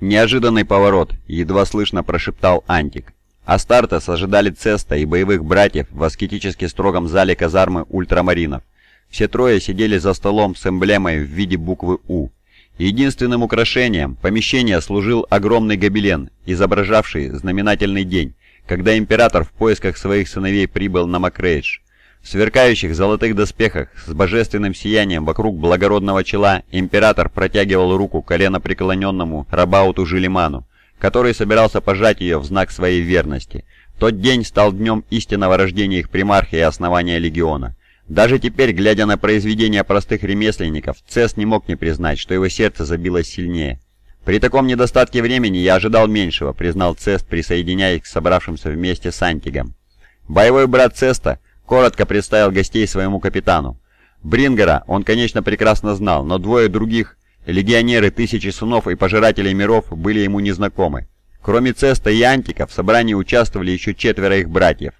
Неожиданный поворот, едва слышно прошептал Антик. Астартес ожидали Цеста и боевых братьев в аскетически строгом зале казармы ультрамаринов. Все трое сидели за столом с эмблемой в виде буквы «У». Единственным украшением помещения служил огромный гобелен, изображавший знаменательный день, когда император в поисках своих сыновей прибыл на Макрейдж. В сверкающих золотых доспехах с божественным сиянием вокруг благородного чела император протягивал руку коленопреклоненному Рабауту Жилиману, который собирался пожать ее в знак своей верности. Тот день стал днем истинного рождения их примарха и основания легиона. Даже теперь, глядя на произведения простых ремесленников, Цес не мог не признать, что его сердце забилось сильнее. «При таком недостатке времени я ожидал меньшего», — признал Цест, присоединяясь к собравшимся вместе с Антигом. Боевой брат Цеста коротко представил гостей своему капитану. Брингера он, конечно, прекрасно знал, но двое других, легионеры Тысячи Сунов и Пожирателей Миров, были ему незнакомы. Кроме Цеста и Антика, в собрании участвовали еще четверо их братьев.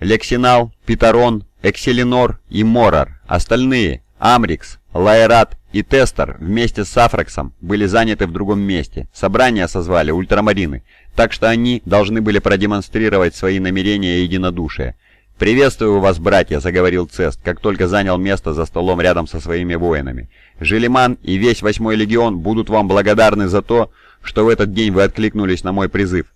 Лексинал, Питарон, Экселинор и Морар. Остальные, Амрикс, Лайрат и Тестер вместе с Афраксом были заняты в другом месте. Собрание созвали ультрамарины, так что они должны были продемонстрировать свои намерения и единодушие. «Приветствую вас, братья», — заговорил Цест, как только занял место за столом рядом со своими воинами. «Желиман и весь Восьмой Легион будут вам благодарны за то, что в этот день вы откликнулись на мой призыв.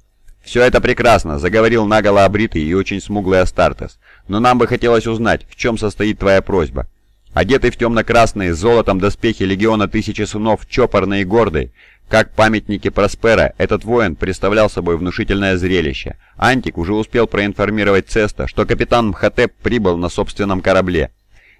«Все это прекрасно», — заговорил наголо обритый и очень смуглый Астартес. «Но нам бы хотелось узнать, в чем состоит твоя просьба». Одетый в темно-красные с золотом доспехи Легиона Тысячи Сунов, чопорный и гордый, как памятники Проспера, этот воин представлял собой внушительное зрелище. Антик уже успел проинформировать Цеста, что капитан Мхотеп прибыл на собственном корабле.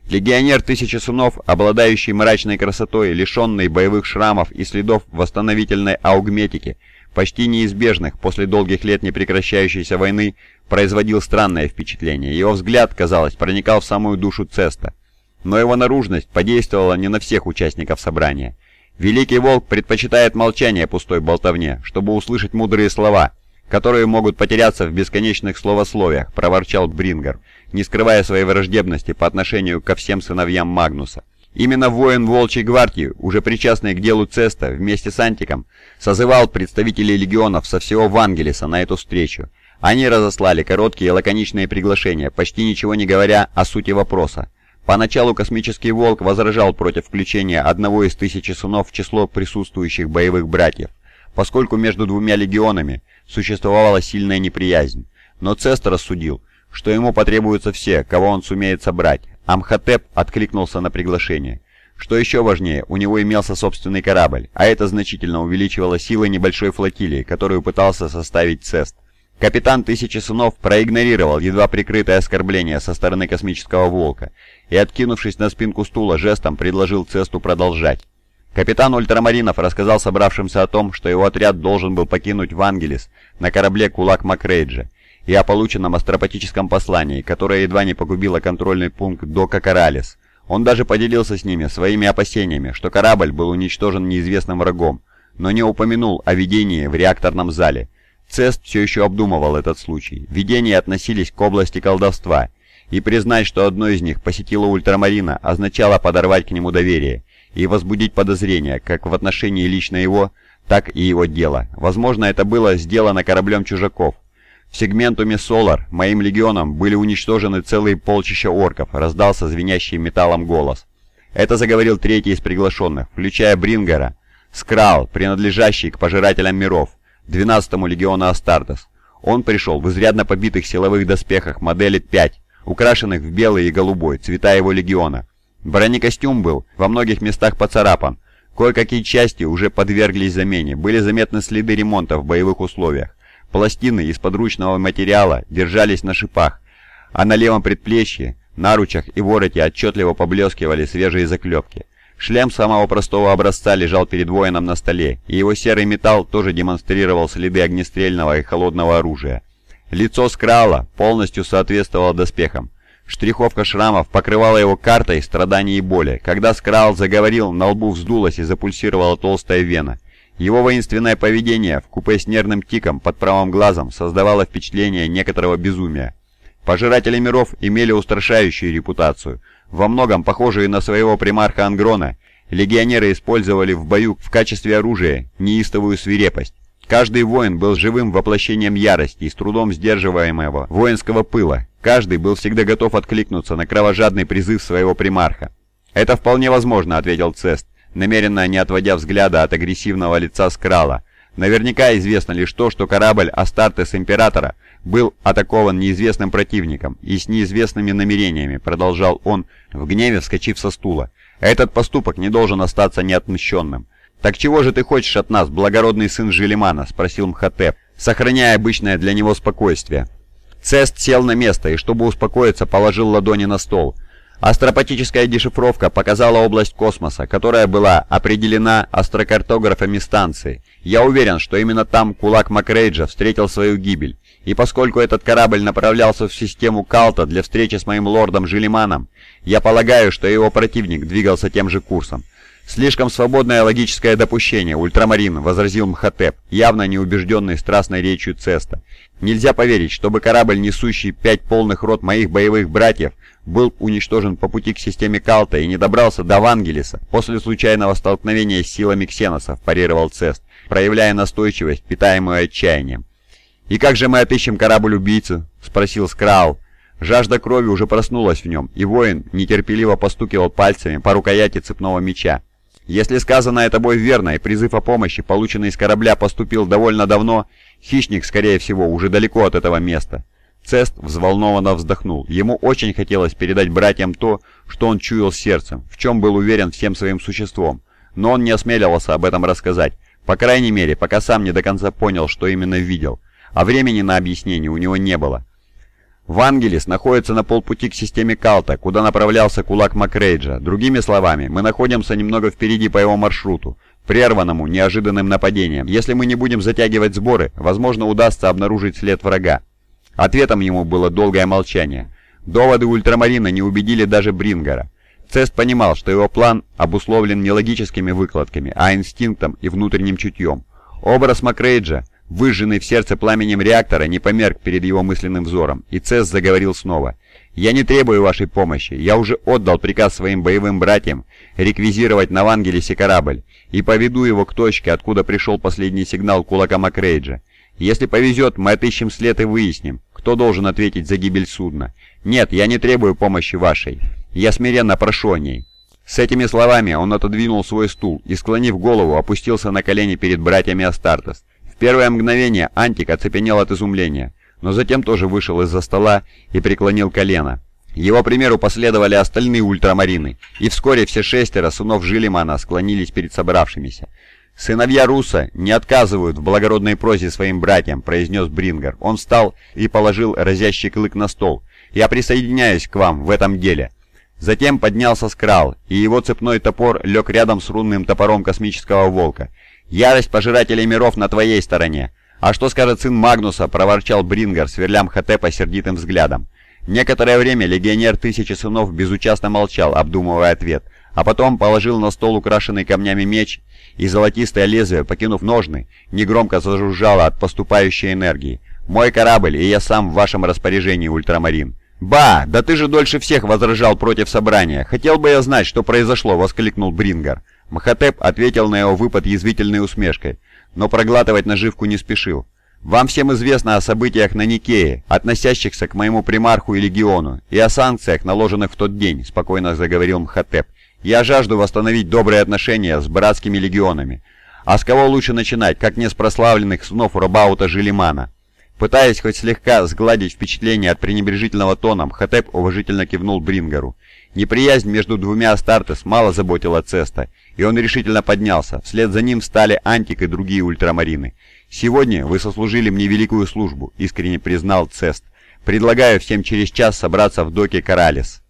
Легионер Тысячи Сунов, обладающий мрачной красотой, лишенный боевых шрамов и следов восстановительной аугметики, почти неизбежных после долгих лет непрекращающейся войны, производил странное впечатление. Его взгляд, казалось, проникал в самую душу Цеста. Но его наружность подействовала не на всех участников собрания. Великий Волк предпочитает молчание пустой болтовне, чтобы услышать мудрые слова, которые могут потеряться в бесконечных словословиях, проворчал Брингер, не скрывая своей враждебности по отношению ко всем сыновьям Магнуса. Именно воин Волчьей гвардии, уже причастный к делу Цеста, вместе с Антиком, созывал представителей легионов со всего Вангелиса на эту встречу. Они разослали короткие лаконичные приглашения, почти ничего не говоря о сути вопроса. Поначалу космический волк возражал против включения одного из тысячи сынов в число присутствующих боевых братьев, поскольку между двумя легионами существовала сильная неприязнь. Но Цест рассудил, что ему потребуются все, кого он сумеет собрать. Амхотеп откликнулся на приглашение. Что еще важнее, у него имелся собственный корабль, а это значительно увеличивало силы небольшой флотилии, которую пытался составить Цест. Капитан Тысячи Сынов проигнорировал едва прикрытое оскорбление со стороны космического волка и, откинувшись на спинку стула, жестом предложил Цесту продолжать. Капитан Ультрамаринов рассказал собравшимся о том, что его отряд должен был покинуть Вангелис на корабле Кулак Макрейджа, и о полученном астропатическом послании, которое едва не погубило контрольный пункт Дока Каралис. Он даже поделился с ними своими опасениями, что корабль был уничтожен неизвестным врагом, но не упомянул о видении в реакторном зале – Цест все еще обдумывал этот случай. Видения относились к области колдовства, и признать, что одно из них посетило Ультрамарина, означало подорвать к нему доверие и возбудить подозрения как в отношении лично его, так и его дела. Возможно, это было сделано кораблем чужаков. В сегментуме Солар моим легионом были уничтожены целые полчища орков, раздался звенящий металлом голос. Это заговорил третий из приглашенных, включая Брингера, Скрал, принадлежащий к пожирателям миров. 12-му легиону Астартес. Он пришел в изрядно побитых силовых доспехах модели 5, украшенных в белый и голубой, цвета его легиона. Бронекостюм был во многих местах поцарапан, кое-какие части уже подверглись замене, были заметны следы ремонта в боевых условиях. Пластины из подручного материала держались на шипах, а на левом предплечье, наручах и вороте отчетливо поблескивали свежие заклепки. Шлем самого простого образца лежал перед воином на столе, и его серый металл тоже демонстрировал следы огнестрельного и холодного оружия. Лицо Скрала полностью соответствовало доспехам. Штриховка шрамов покрывала его картой страданий и боли. Когда Скрал заговорил, на лбу вздулась и запульсировала толстая вена. Его воинственное поведение, в купе с нервным тиком под правым глазом, создавало впечатление некоторого безумия. Пожиратели миров имели устрашающую репутацию – во многом похожие на своего примарха Ангрона, легионеры использовали в бою в качестве оружия неистовую свирепость. Каждый воин был живым воплощением ярости и с трудом сдерживаемого воинского пыла. Каждый был всегда готов откликнуться на кровожадный призыв своего примарха. «Это вполне возможно», — ответил Цест, намеренно не отводя взгляда от агрессивного лица Скрала. «Наверняка известно лишь то, что корабль Астартес Императора был атакован неизвестным противником и с неизвестными намерениями», — продолжал он, в гневе вскочив со стула. «Этот поступок не должен остаться неотмщенным. «Так чего же ты хочешь от нас, благородный сын Желимана?» — спросил Мхотеп, сохраняя обычное для него спокойствие. Цест сел на место и, чтобы успокоиться, положил ладони на стол. Астропатическая дешифровка показала область космоса, которая была определена астрокартографами станции. Я уверен, что именно там кулак Макрейджа встретил свою гибель. И поскольку этот корабль направлялся в систему Калта для встречи с моим лордом Желиманом, я полагаю, что его противник двигался тем же курсом. «Слишком свободное логическое допущение, ультрамарин», — возразил Мхотеп, явно неубежденный страстной речью Цеста. «Нельзя поверить, чтобы корабль, несущий пять полных рот моих боевых братьев, был уничтожен по пути к системе Калта и не добрался до Вангелиса после случайного столкновения с силами ксеносов», — парировал Цест, проявляя настойчивость, питаемую отчаянием. «И как же мы отыщем корабль-убийцу?» — спросил Скраул. Жажда крови уже проснулась в нем, и воин нетерпеливо постукивал пальцами по рукояти цепного меча. Если сказанное тобой верно и призыв о помощи, полученный из корабля, поступил довольно давно, хищник, скорее всего, уже далеко от этого места. Цест взволнованно вздохнул. Ему очень хотелось передать братьям то, что он чуял сердцем, в чем был уверен всем своим существом. Но он не осмеливался об этом рассказать, по крайней мере, пока сам не до конца понял, что именно видел. А времени на объяснение у него не было. Вангелис находится на полпути к системе Калта, куда направлялся кулак Макрейджа. Другими словами, мы находимся немного впереди по его маршруту, прерванному неожиданным нападением. Если мы не будем затягивать сборы, возможно удастся обнаружить след врага. Ответом ему было долгое молчание. Доводы ультрамарина не убедили даже Брингера. Цест понимал, что его план обусловлен не логическими выкладками, а инстинктом и внутренним чутьем. Образ Макрейджа – выжженный в сердце пламенем реактора, не померк перед его мысленным взором, и Цесс заговорил снова. «Я не требую вашей помощи. Я уже отдал приказ своим боевым братьям реквизировать на Вангелисе корабль и поведу его к точке, откуда пришел последний сигнал кулака Макрейджа. Если повезет, мы отыщем след и выясним, кто должен ответить за гибель судна. Нет, я не требую помощи вашей. Я смиренно прошу о ней». С этими словами он отодвинул свой стул и, склонив голову, опустился на колени перед братьями Астартес первое мгновение Антик оцепенел от изумления, но затем тоже вышел из-за стола и преклонил колено. Его примеру последовали остальные ультрамарины, и вскоре все шестеро сынов Жилимана склонились перед собравшимися. «Сыновья Руса не отказывают в благородной прозе своим братьям», — произнес Брингер. Он встал и положил разящий клык на стол. «Я присоединяюсь к вам в этом деле». Затем поднялся Скрал, и его цепной топор лег рядом с рунным топором космического волка. Ярость пожирателей миров на твоей стороне. А что скажет сын Магнуса, проворчал Брингер, сверля Мхотепа сердитым взглядом. Некоторое время легионер Тысячи Сынов безучастно молчал, обдумывая ответ, а потом положил на стол украшенный камнями меч, и золотистое лезвие, покинув ножны, негромко зажужжало от поступающей энергии. «Мой корабль, и я сам в вашем распоряжении, Ультрамарин». «Ба! Да ты же дольше всех возражал против собрания. Хотел бы я знать, что произошло!» — воскликнул Брингер. Махатеп ответил на его выпад язвительной усмешкой, но проглатывать наживку не спешил. «Вам всем известно о событиях на Никее, относящихся к моему примарху и легиону, и о санкциях, наложенных в тот день», — спокойно заговорил Мхотеп. «Я жажду восстановить добрые отношения с братскими легионами. А с кого лучше начинать, как не с прославленных снов Рабаута Жилимана?» Пытаясь хоть слегка сгладить впечатление от пренебрежительного тона, Мхотеп уважительно кивнул Брингеру. Неприязнь между двумя Астартес мало заботила Цеста, и он решительно поднялся. Вслед за ним стали Антик и другие ультрамарины. «Сегодня вы сослужили мне великую службу», — искренне признал Цест. «Предлагаю всем через час собраться в доке Коралес».